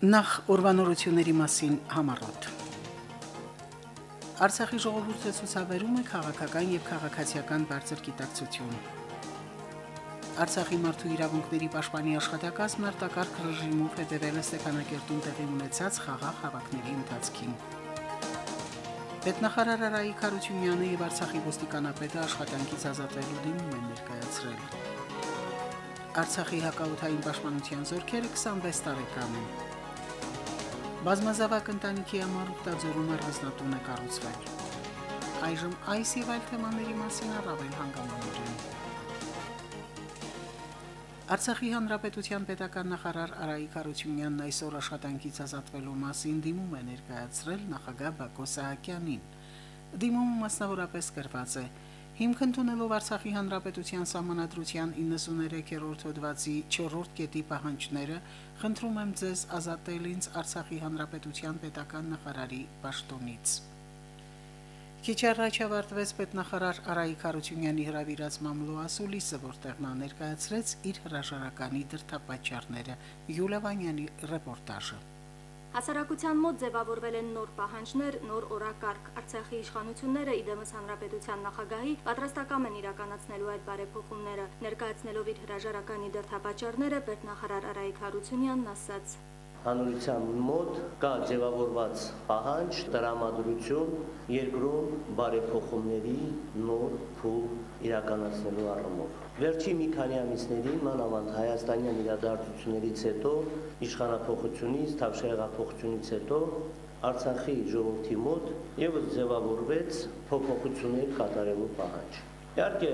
Նախ ուրվանորությունների մասին համառոտ։ Արցախի ժողովուրդը ցուցաբերում է քաղաքական եւ քաղաքացիական բարձր գիտակցություն։ Արցախի մարդու իրավունքների պաշտպանի աշխատակազմն արտակարգ ռեժիմով հետևել է Ստեփանակերտում տեղի ունեցած խաղաղ հավաքների ընթացքին։ Պետնախարար Արայիկ Խարությունյանը եւ Արցախի ոստիկանապետը աշխատանքից ազատվելու դիմում են ներկայացրել։ Արցախի հակաօթային պաշտպանության զորքերը 26 տարեկան են։ Բազմազավակ ընտանիքի համար ուխտաձորում առանձնատուն է կառուցվել։ Այժմ այս եւ այլ թեմաների մասին առավել հանգամանորեն։ Արցախի հանրապետության պետական նախարար Արայիկ Արությունյանն այսօր աշխատանքից ազատվելու մասին դիմում է ներկայացրել նախագահ Բակո Սահակյանին։ Դիմումը մասնավորապես գրված է Հիմք ընդունելով Արցախի հանրապետության սահմանադրության 93-րդ հոդվածի 4-րդ կետի պահանջները, խնդրում եմ ձեզ ազատել ինձ Արցախի հանրապետության պետական նախարարի պաշտոնից։ Քիչ առաջ ավարտվեց պետնախարար Արայիկ Խարությունյանի հրավիրած մամլոասուլիսը, որտեղ նա ներկայացրեց իր հրաժարականի դրթապաճառները։ Յուլիա Վանյանի ռեպորտաժը։ Հասարակության մոտ ձևավորվել են նոր պահանջներ, նոր օրակարգ։ Արցախի իշխանությունները իդեմս հանրապետության նախագահի պատրաստական են իրականացնելու այդ բարեփոխումները։ Ներկայացնելով իր հրաժարականի դրթապաճառները պետնախարար Արայիկ Հարությունյանն ասաց. Հանրության մոտ կա ձևավորված պահանջ, տրամադրություն երկրում բարեփոխումների նոր փուլ իրականացնելու առումով։ Վերջի մի քանի ամիսների մանավանդ հայաստանյան իրադարձություններից հետո, իշխանապողությունից, թավշեղապողությունից հետո Արցախի ժողովրդի մոտ եւս ձևավորվեց փոփոխություններ կատարելու պահանջ։ Իհարկե,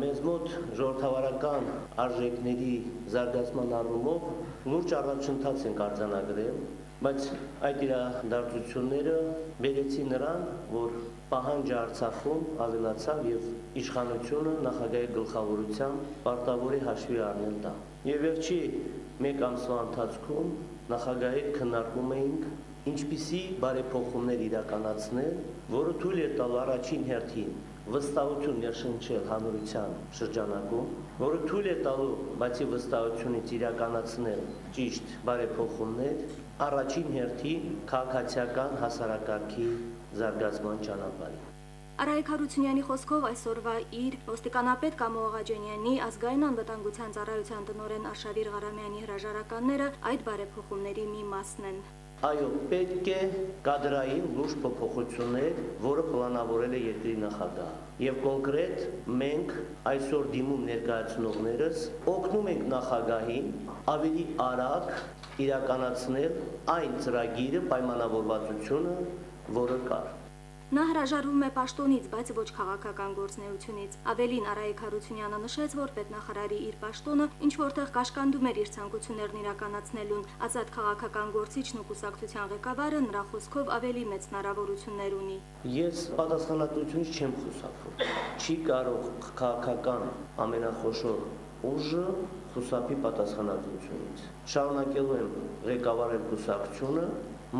մեզ մոտ ժողովրդավարական արժեքների զարգացման առումով լուրջ առաջընթաց են արձանագրել, բայց այդ իրադարձությունները բերեցին նրան, որ պահանջը Արցախում ավելացավ եւ իշխանությունը նախագահի գլխավորությամբ պարտավոր է հաշվի առնել դա։ Եվ վերջի մեկ ամսվա ընթացքում նախագահի քննարկում էինք ինչպիսի բարեփոխումներ իրականացնել, որը թույլ է տալ առաջին հերթին վստահություն ներշնչել հանրության շրջանակում, որը թույլ է տալու բացի վստահությունից իրականացնել ճիշտ բարեփոխումներ, առաջին հերթին քաղաքացիական հասարակարգի զարգացման ճանապարհին։ Արայք Հարությունյանի խոսքով այսօրվա իր ոստիկանապետ Կամո Աղաջանյանի ազգային անվտանգության ծառայության տնօրեն Արշավիր Ղարամյանի հրաժարականները այդ բարեփոխումների մի մասն են։ Այո, պետք է կադրային լուրջ փոփոխություններ, որը պլանավորել է երկրի նախագահը։ Եվ կոնկրետ մենք այսօր դիմում ներկայացնողներս օգնում ենք նախագահին ավելի արագ իրականացնել այն ծրագիրը պայմանավորվածությունը, որը կար։ Նա հրաժարվում է պաշտոնից, բայց ոչ քաղաքական գործնեությունից։ Ավելին Արայիկ Հարությունյանը նշեց, որ պետնախարարի իր պաշտոնը ինչ որտեղ կաշկանդում էր իր ցանկություններն իրականացնելուն։ Ազատ քաղաքական գործիչն ու կուսակցության ղեկավարը նրա խոսքով ավելի մեծ հնարավորություններ ունի։ Ես պատասխանատվությունից չեմ խուսափում։ Չի կարող քաղաքական ամենախոշոր ուժը խուսափի պատասխանատվությունից։ Շարունակելու եմ ղեկավարել կուսակցությունը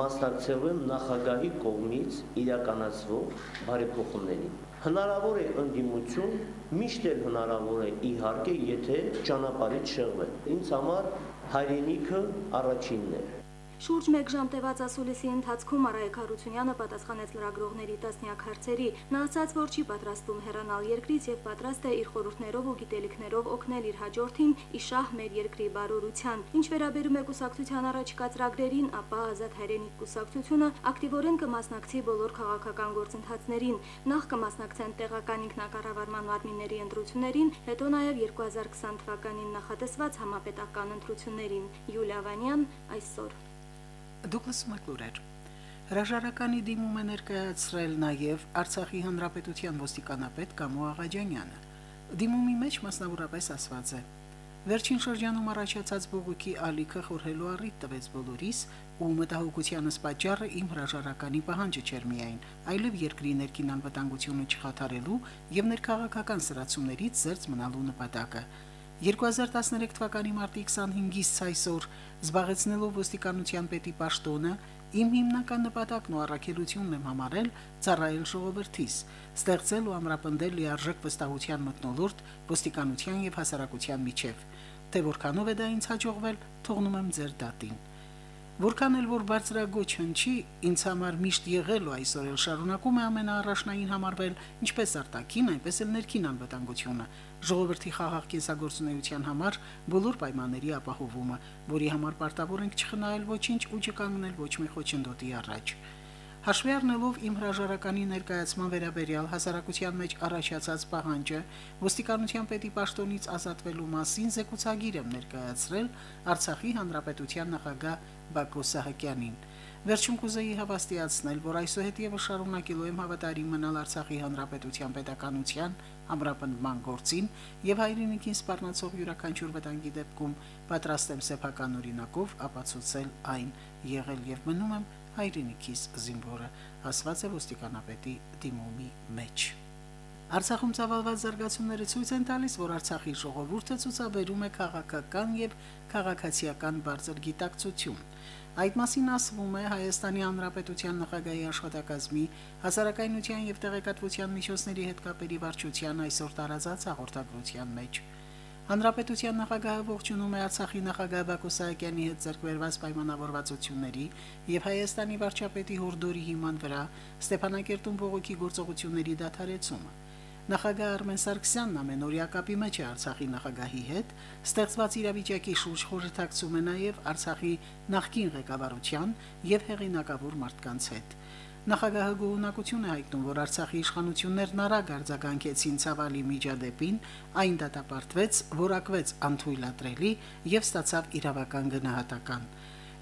մասնակցելու եմ նախագահի կողմից իրականացվող բարեփոխումներին։ Հնարավոր է ընդդիմություն, միշտ էլ հնարավոր է իհարկե, եթե ճանապարհից շեղվել։ Ինձ համար հայրենիքը առաջինն է։ Շուրջ 1 ժամ տևած ասուլիսի ընթացքում Արայք Հարությունյանը պատասխանեց լրագրողների տասնյակ հարցերի։ Նա ասաց, որ չի պատրաստվում հեռանալ երկրից եւ պատրաստ է իր խորհուրդներով ու գիտելիքներով օգնել իր հաջորդին իշահ մեր երկրի բարօրության։ Ինչ վերաբերում է կուսակցության առաջկա ծրագրերին, ապա Ազատ հայրենիք կուսակցությունը ակտիվորեն կմասնակցի բոլոր քաղաքական գործընթացներին։ Նախ կմասնակցեն տեղական ինքնակառավարման մարմինների ընտրություններին, հետո նաև 2020 թվականին նախատեսված համապետական ընտրություններին։ Յուլիա Վանյան այսօր Դուք լսում եք լուրեր։ Հրաժարականի դիմում է ներկայացրել նաև Արցախի հանրապետության ոստիկանապետ Կամո Աղաջանյանը։ Դիմումի մեջ մասնավորապես ասված է. Վերջին շրջանում առաջացած բողոքի ալիքը խորհելու առիթ տվեց բոլորիս, ու մտահոգությանս պատճառը իմ հրաժարականի պահանջը չէր միայն, այլև երկրի ներքին անվտանգությունը չխաթարելու եւ ներքաղաքական սրացումներից զերծ մնալու նպատակը։ 2013 թվականի մարտի 25-ից այսօր զբաղեցնելով ոստիկանության պետի պաշտոնը իմ հիմնական նպատակն ու առաքելությունն եմ համարել ծառայել ժողովրդիս, ստեղծել ու ամրապնդել լիարժեք վստահության մտնոլորտ ոստիկանության եւ հասարակության միջև։ Թե որքանով է դա ինձ հաջողվել, թողնում եմ ձեր դատին։ Որքան էլ որ բարձրագոչ հնչի, ինձ համար միշտ եղել ու այսօր էլ շարունակում է ամենաառաջնային համարվել ինչպես արտաքին, այնպես էլ ներքին անվտանգությունը, ժողովրդի խաղաղ կենսագործունեության համար բոլոր պայմանների ապահովումը, որի համար պարտավոր ենք չխնայել ոչինչ ու չկանգնել ոչ մի խոչընդոտի առաջ։ Հաշվի առնելով իմ հրաժարականի ներկայացման վերաբերյալ հասարակության մեջ առաջացած պահանջը ոստիկանության պետի պաշտոնից ազատվելու մասին զեկուցագիր եմ ներկայացրել Արցախի հանրապետության նախագահ Բակո Սահակյանին։ Վերջում կուզեի հավաստիացնել, որ այսուհետ եւս շարունակելու եմ հավատարիմ մնալ Արցախի հանրապետության պետականության ամրապնդման գործին եւ հայրենիքին սպառնացող յուրաքանչյուր վտանգի դեպքում պատրաստ եմ սեփական օրինակով ապացուցել այն եղել եւ մնում եմ հայրենիքիս զինվորը, ասված է ոստիկանապետի դիմումի մեջ։ Արցախում ցավալված զարգացումները ցույց են տալիս, որ Արցախի ժողովուրդը ցուցաբերում է քաղաքական եւ քաղաքացիական բարձր գիտակցություն։ Այդ մասին ասվում է Հայաստանի Հանրապետության նախագահի աշխատակազմի հասարակայնության եւ տեղեկատվության միջոցների հետ կապերի վարչության այսօր տարածած հաղորդագրության մեջ։ Հանրապետության նախագահը ողջունում է Արցախի նախագահ Բակո Սահակյանի հետ ձեռքբերված պայմանավորվածությունների եւ Հայաստանի վարչապետի հորդորի հիման վրա Ստեփանակերտում բողոքի գործողությունների դադարեցումը։ Նախագահ Արմեն Սարգսյանն ամենօրյա կապի մեջ է Արցախի նախագահի հետ, ստեղծված իրավիճակի շուրջ խորհրդակցում է նաև Արցախի նախկին ղեկավարության եւ հեղինակավոր մարդկանց հետ։ Նախագահը գոհունակություն է հայտնում, որ Արցախի իշխանություններն արագ արձագանքեցին ցավալի միջադեպին, այն դատապարտվեց, որակվեց անթույլատրելի եւ ստացավ իրավական գնահատական։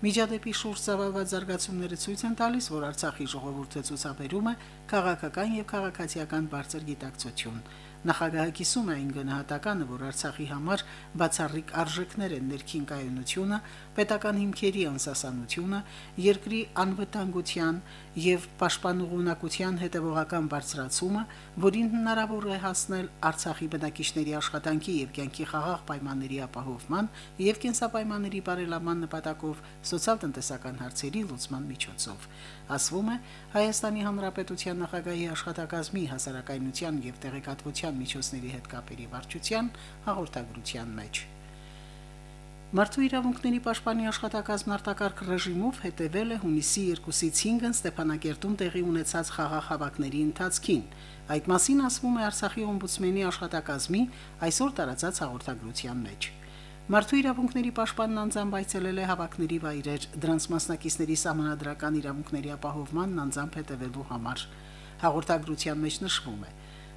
Միջադեպի շուրջ ծավալված զարգացումները ցույց են տալիս, որ Արցախի ժողովուրդը ցուցաբերում է քաղաքական եւ քաղաքացիական բարձր գիտակցություն։ Նախագահը կիսում է այն գնահատականը, որ Արցախի համար բացառիկ արժեքներ են ներքին կայունությունը, պետական հիմքերի անսասանությունը, երկրի անվտանգության եւ պաշտպանողունակության հետևողական բարձրացումը, որին հնարավոր է հասնել Արցախի բնակիչների աշխատանքի եւ կյանքի խաղաղ պայմանների ապահովման եւ կենսապայմանների բարելավման նպատակով սոցիալ-տնտեսական հարցերի լուծման միջոցով ասվում է Հայաստանի Հանրապետության նախագահի աշխատակազմի հասարակայնության եւ տեղեկատվության միջոցների հետ կապերի վարչության հաղորդագրության մեջ։ Մարդու իրավունքների պաշտպանի աշխատակազմն արտակարգ ռեժիմով հետևել է հունիսի 2-ից 5-ն Ստեփանակերտում տեղի ունեցած խաղաղ հավաքների ընթացքին։ Այդ մասին ասվում է Արցախի օմբուդսմենի աշխատակազմի այսօր տարածած հաղորդագրության մեջ։ Մարդու իրավունքների պաշտպանն անձամբ այցելել է հավաքների վայրեր, դրանց մասնակիցների համանդրական իրավունքների ապահովման անձամբ հետևելու համար։ Հաղորդագրության մեջ նշվում է.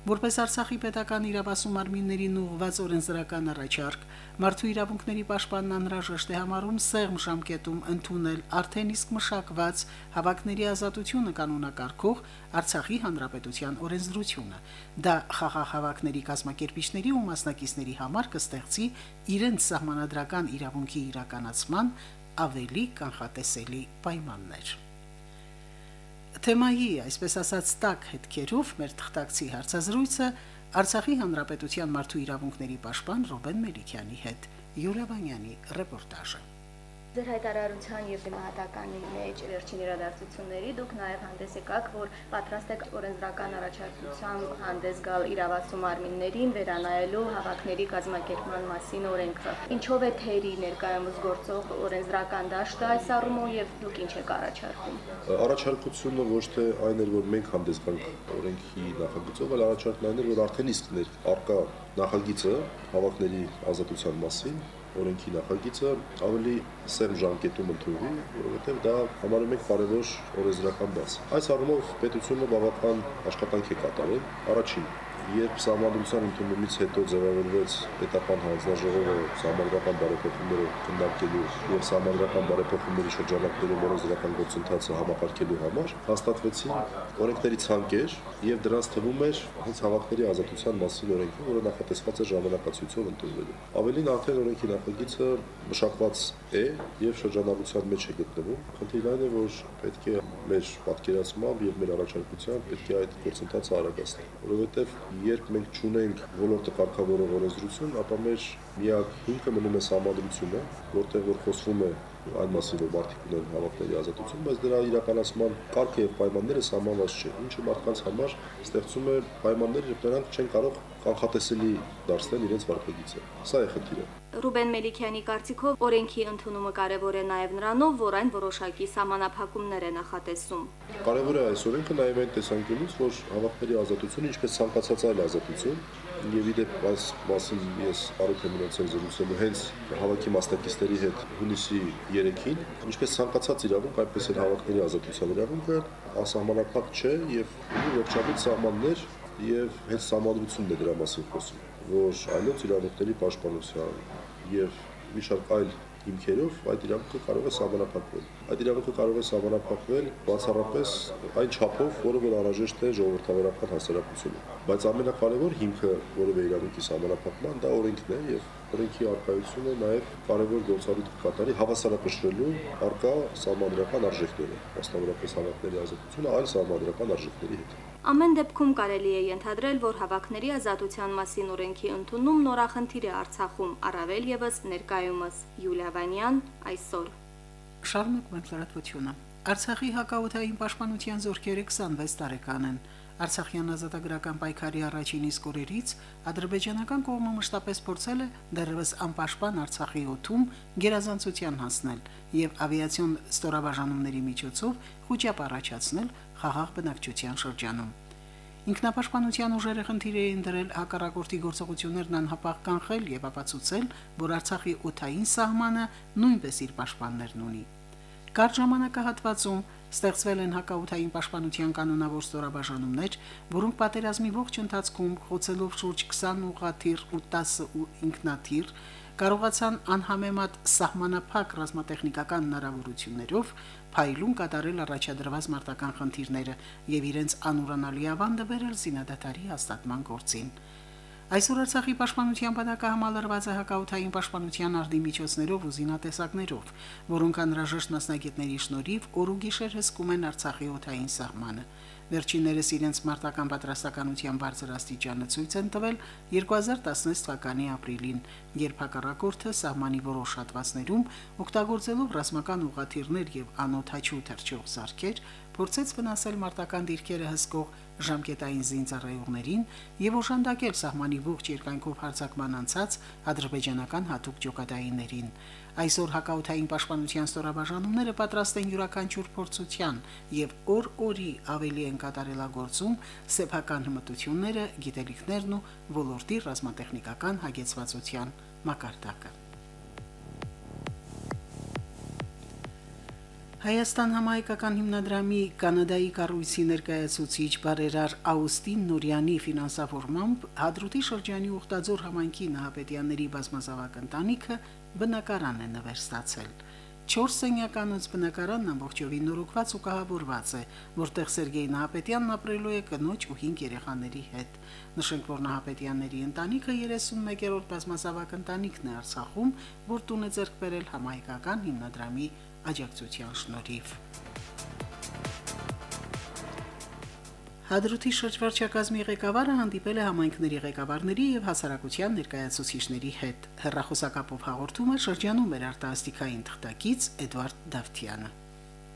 Որպես Արցախի պետական իրավասու մարմիններին ուղղված օրենսդրական առաջարկ, մարդու իրավունքների պաշտպանն անհրաժեշտ է համարում սեղմ ժամկետում ընդունել արդեն իսկ մշակված հավաքների ազատությունը կանոնակարգող Արցախի հանրապետության օրենսդրությունը։ Դա խաղաղ հավաքների կազմակերպիչների ու մասնակիցների համար կստեղծի իրենց սահմանադրական իրավունքի իրականացման ավելի կանխատեսելի պայմաններ թեմայի, այսպես ասած, տակ հետքերով մեր թղթակցի հարցազրույցը Արցախի հանրապետության մարդու իրավունքների պաշտպան Ռոբեն Մելիքյանի հետ Յուլիա Վանյանի ռեպորտաժը Ձեր հայտարարության եւ դիմահատականի մեջ վերջին իրադարձությունների դուք նաեւ հանդես եկաք, որ պատրաստ եք օրենսդրական առաջարկությամբ հանդես գալ իրավասու մարմիններին վերանայելու հավաքների կազմակերպման մասին օրենքը։ Ինչով է թերի ներկայումս գործող օրենսդրական դաշտը այս առումով եւ դուք ինչ եք առաջարկում։ Առաջարկությունը ոչ թե այն էր, որ մենք հանդես գանք օրենքի նախագծով, այլ առաջարկն այն էր, որ արդեն իսկ ներ արկա նախագիծը հավաքների ազատության մասին օրենքի նախագիծը ավելի սեմ ժամկետում ընդունվի, որովհետև դա համարում ենք կարևոր օրենսդրական բաց։ Այս առումով պետությունը բավական աշխատանք է կատարել։ Առաջին Երբ համանդրության ընդունումից հետո ձևավորվեց պետական հանձնաժողովը համանդրական բարեփոխումները քննարկելու եւ համանդրական բարեփոխումների շրջանակներում օրենսդրական գործընթացը համակարգելու համար, հաստատվեցին օրենքների ցանկեր եւ դրանց թվում էր հենց հավաքների ազատության մասին օրենքը, որը նախատեսված է ժամանակացույցով ընդունվելու։ Ավելին արդեն օրենքի նախագիծը մշակված է եւ շրջանառության մեջ է գտնվում։ Խնդիրն այն է, որ պետք է մեր պատկերացմամբ եւ մեր առաջարկությամբ պետք է այդ գործընթացը արագացնել, որովհետեւ երբ մենք ճունենք ոլորտը կարգավորող օրենսդրություն, ապա մեր միակ հիմքը մնում է համադրությունը, որտեղ որ խոսվում է այն մասին, որ մարդիկ ունեն հավաքների ազատություն, բայց դրա իրականացման կարգը եւ պայմանները սահմանված չէ, ինչը մարդկանց համար ստեղծում է պայմաններ, երբ նրանք չեն կարող կանխատեսելի դարձնել իրենց վարքագիծը։ Սա է խնդիրը։ Ռուբեն Մելիքյանի կարծիքով օրենքի ընդունումը կարևոր է նաև նրանով, որ այն որոշակի սահմանափակումներ է նախատեսում։ Կարևոր է այս օրենքը նաև այն տեսանկյունից, որ հավաքների ազատությունը, ինչպես ցանկացած այլ ազատություն, եւ իդեպ այս մասին ես առիթ եմ ունեցել զրուցելու հենց հավաքի մասնակիցների հետ հունիսի 3-ին, ինչպես ցանկացած իրավունք, այնպես էլ հավաքների ազատության իրավունքը ասահմանափակ չէ եւ ունի վերջապես սահմաններ եւ հենց սահմանադրությունն է դրա մասին խոսում, որ այլոց իրավունքների պաշտպանության եւ մի շարք այլ հիմքերով այդ իրավունքը կարող է սահմանափակվել։ Այդ իրավունքը կարող է սահմանափակվել բացառապես այն չափով, որը որ անհրաժեշտ է ժողովրդավարական հասարակությունում։ Բայց ամենակարևոր հիմքը որևէ իրավունքի սահմանափակման դա օրենքն է եւ օրենքի արկայությունը նաև կարևոր գործառույթ կկատարի հավասարակշռելու արկա սահմանադրական արժեքները, մասնավորապես հավաքների ազատությունը այլ սահմանադրական արժեքների հետ։ Ամեն դեպքում կարելի է ենթադրել, որ հավաքների ազատության մասին օրենքի ընդունումն նորախնդիր է Արցախում, առավել եւս ներկայումս։ Յուլիա Վանյան այսօր։ Շարունակ մենք լրատվությունը։ Արցախի հակաօթային պաշտպանության զորքերը 26 տարեկան են։ Արցախյան ազատագրական պայքարի առաջին իսկ օրերից ադրբեջանական կողմը մշտապես փորձել է դեռևս անպաշտպան Արցախի օթում գերազանցության հասնել եւ ավիացիոն ստորաբաժանումների միջոցով խոճապ առաջացնել խաղաղ բնակչության շրջանում։ Ինքնապաշտպանության ուժերը խնդիր էին դրել հակառակորդի գործողություններն անհապաղ կանխել եւ ապացուցել, որ Արցախի օթային սահմանը նույնպես իր պաշտպաններն ունի։ Կարճ ժամանակահատվածում ստեղծվել են հակաութային պաշտպանության կանոնավոր ստորաբաժանումներ, որոնք պատերազմի ողջ ընթացքում խոցելով շուրջ 20 ուղաթիռ ու 10 ինքնաթիռ կարողացան անհամեմատ սահմանափակ ռազմատեխնիկական հնարավորություններով փայլուն կատարել առաջադրված մարտական խնդիրները եւ իրենց անուրանալի ավանդը բերել զինադատարի հաստատման գործին։ Այսօր Արցախի պաշտպանության բանակը համալրված է հակաութային պաշտպանության արդի միջոցներով ու զինատեսակներով, որոնք անհրաժեշտ մասնագետների շնորհիվ օր ու գիշեր հսկում են Արցախի օթային սահմանը։ Վերջիններս իրենց մարտական պատրաստականության բարձր աստիճանը ցույց են տվել 2016 թվականի ապրիլին, երբ հակառակորդը սահմանի որոշ հատվածներում օգտագործելով ռազմական ուղաթիռներ եւ անօթաչու թռչող սարքեր փորձեց վնասել մարտական դիրքերը հսկող ժամկետային զինծառայողներին եւ օժանդակել սահմանի ողջ երկայնքով հարձակման անցած ադրբեջանական հատուկ ջոկատայիններին։ Այսօր հակաութային պաշտպանության ստորաբաժանումները պատրաստ են յուրաքանչյուր փորձության եւ օր-օրի ավելի են կատարելագործում սեփական հմտությունները, գիտելիքներն ու ոլորտի ռազմատեխնիկական հագեցվածության մակարդակը։ Հայաստան համահայկական հիմնադրամի կանադայի կառույցի ներկայացուցիչ բարերար Աուստին Նուրյանի ֆինանսավորմամբ Հադրութի շրջանի Ուխտաձոր համայնքի նահապետյանների բազմազավակ ընտանիքը բնակարան է նվեր ստացել։ 4 սենյականոց բնակարանն ամբողջովին նորոգված ու կահավորված է, որտեղ Սերգեյ Նահապետյանն ապրելու է կնոջ ու 5 երեխաների հետ։ Նշենք, որ Նահապետյանների ընտանիքը 31-րդ բազմազավակ ընտանիքն է Արցախում, որ տուն է ձեռք բերել համահայկական հիմնադրամի աջակցության շնորհիվ։ Հադրութի շրջվարչակազմի ղեկավարը հանդիպել է համայնքների ղեկավարների եւ հասարակության ներկայացուցիչների հետ։ Հերրախոսակապով հաղորդում է շրջանում մեր արտասթիկային թղթակից Էդվարդ Դավթյանը։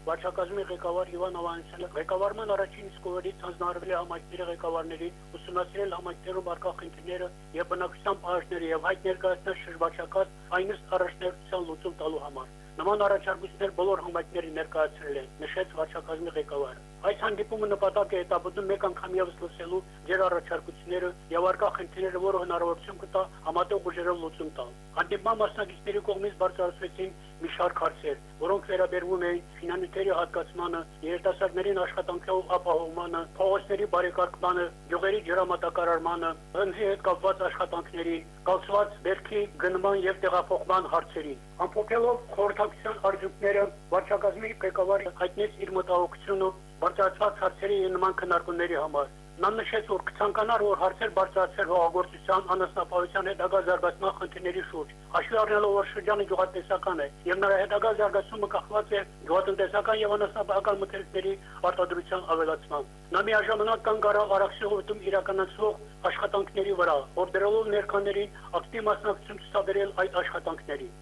Վարչակազմի ղեկավար Իվան Ավանեսյանը ղեկավարման առաջին իսկ օրերից հանձնարարվել է համայնքների ղեկավարներին ուսումնասիրել համայնքներում արկա խնդիրները եւ բնակչության պահանջները եւ հայտ ներկայացնել շրջվարչակաց այնպես առաջնորդության լուծում տալու համար։ Նման առաջարկություններ բոլոր համայնքների ներկայացրել են, նշեց վարչակազմի ղեկավարը։ Այս հանդիպումը նպատակ է հետապնդում մեկ անգամ եւս լսելու ձեր առաջարկությունները եւ արկա խնդիրները, որը հնարավորություն կտա համատեղ ուժերով լուծում տալ։ Հանդիպման մասնակիցների կողմից բարձրացվեցին մի շարք հարցեր, որոնք վերաբերվում էին ֆինանսերի հատկացմանը, երիտասարդներին աշխատանքով ապահովմանը, փողոցների բարեկարգմանը, գյուղերի ջրամատակարարմանը, ընթի հետ կապված աշխատանքների, կալցված բերքի գնման եւ տեղափոխման հարցերին։ Ամփոփելով խորհրդակցության արդյունքները, վարչակազմի ղեկավարը հայտնեց իր մտահոգությունը բարձրացված հարցերի նման քննարկումների համար։ Նա նշեց, որ կցանկանար, որ հարցեր բարձրացել հողագործության, անասնապահության հետագա զարգացման խնդիրների շուրջ։ Հաշվի առնելով, որ շրջանը գյուղատնտեսական է, եւ նրա հետագա զարգացումը կախված է գյուղատնտեսական եւ անասնապահական մթերքների արտադրության ավելացման։ Նա միաժամանակ կան գարավ արաքսի հովտում իրականացվող աշխատանքների վրա, որ դրելով ներկաներին ակտիվ մասնակցություն ցուցաբերել այդ աշխատանքներին։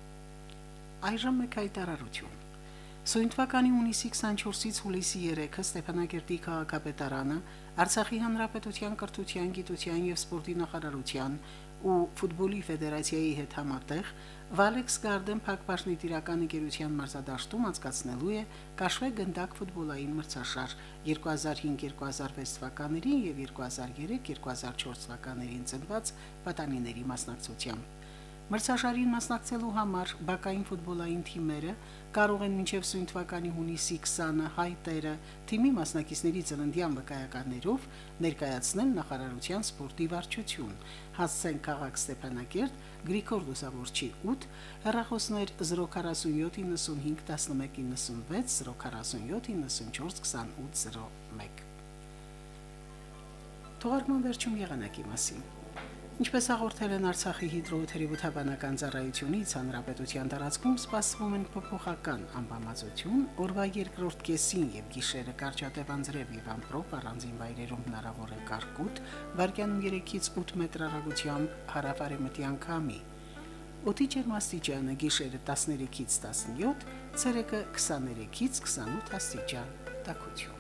Այժմ մեկ հայտարարություն։ Սույն թվականի հունիսի 24-ից հուլիսի 3-ը Ստեփանագերտի քաղաքապետարանը Արցախի հանրապետության կրթության, գիտության եւ սպորտի նախարարության ու ֆուտբոլի ֆեդերացիայի հետ համատեղ Valex Garden Փակbaşնի տիրական ընկերության մարզադաշտում անցկացնելու է Կաշվե գնդակ ֆուտբոլային մրցաշար 2005-2006 թվականներին եւ 2003-2004 թվականներին ծնված պատանիների մասնակցությամբ։ Մրցաշարին մասնակցելու համար բակային ֆուտբոլային թիմերը կարող են մինչև սույն թվականի հունիսի 20-ը հայտերը թիմի մասնակիցների ծննդյան վկայականներով ներկայացնել նախարարության սպորտի վարչություն։ Հասցեն քաղաք Ստեփանակերտ, Գրիգոր Լուսավորչի 8, հեռախոսներ 047 95 1196 047 94 2801 Թողարկման վերջում եղանակի մասին։ Ինչպես հաղորդել են Արցախի հիդրոթերապևտաբանական ծառայությունից, հանրապետության տարածքում սպասվում են փոփոխական անբավարարություն, օրվա երկրորդ կեսին եւ գիշերը կարճատև անձրև եւ ամպրոպ առանձին վայրերում հնարավոր է կարկուտ, վարկյանում 3-ից 8 մետր հեռագությամբ հարավարեմտյան քամի։ Օդի ջերմաստիճանը գիշերը 13-ից 17, ցերեկը 23-ից 28 աստիճան։ Տակություն։